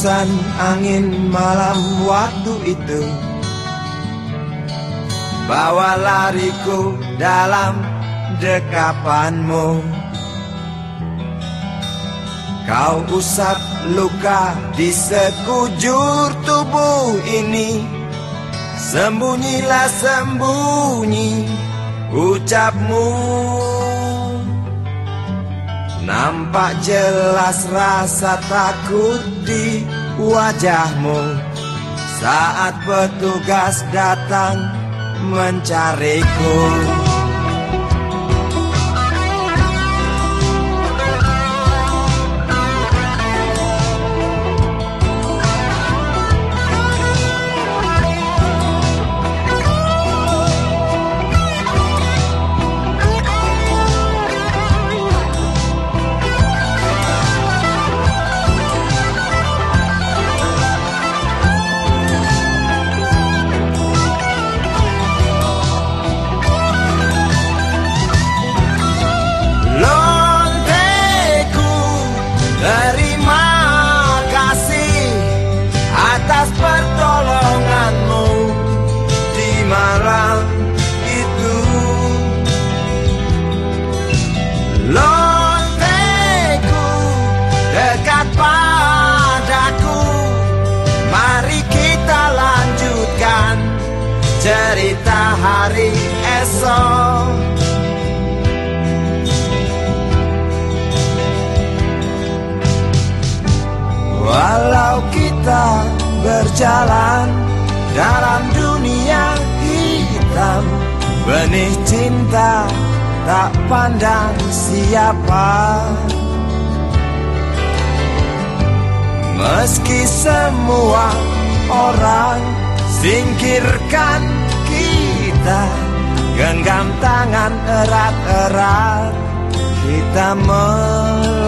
Hembusan angin malam waktu itu. Bawa lariku dalam dekapanmu. Kau usap luka di sekujur tubuh ini. Sembunyilah sembunyi ucapmu Nampak jelas rasa takut di wajahmu. Saat petugas datang mencariku cerita hari esok. Walau kita berjalan dalam dunia hitam Benih cinta tak pandang siapa. Meski semua orang Singkirkan kita Genggam tangan erat-erat Kita melangkah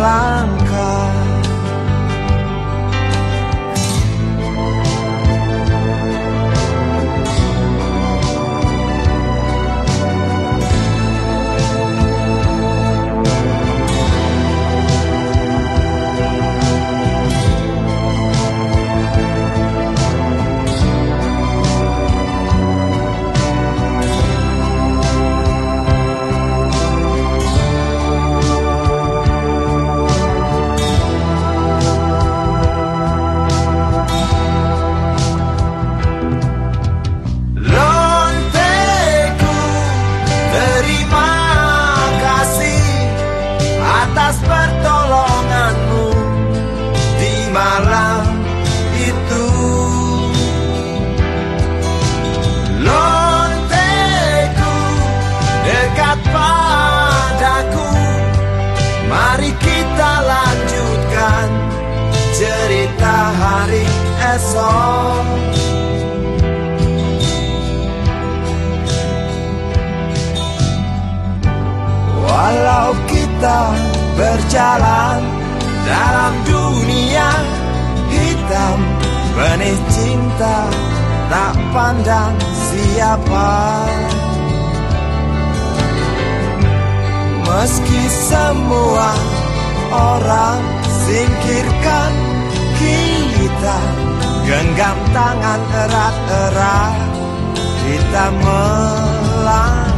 Walau kita berjalan dalam dunia hitam Benih cinta tak pandang siapa. Meski semua orang singkirkan kita tangan erat-erat Kita melangkah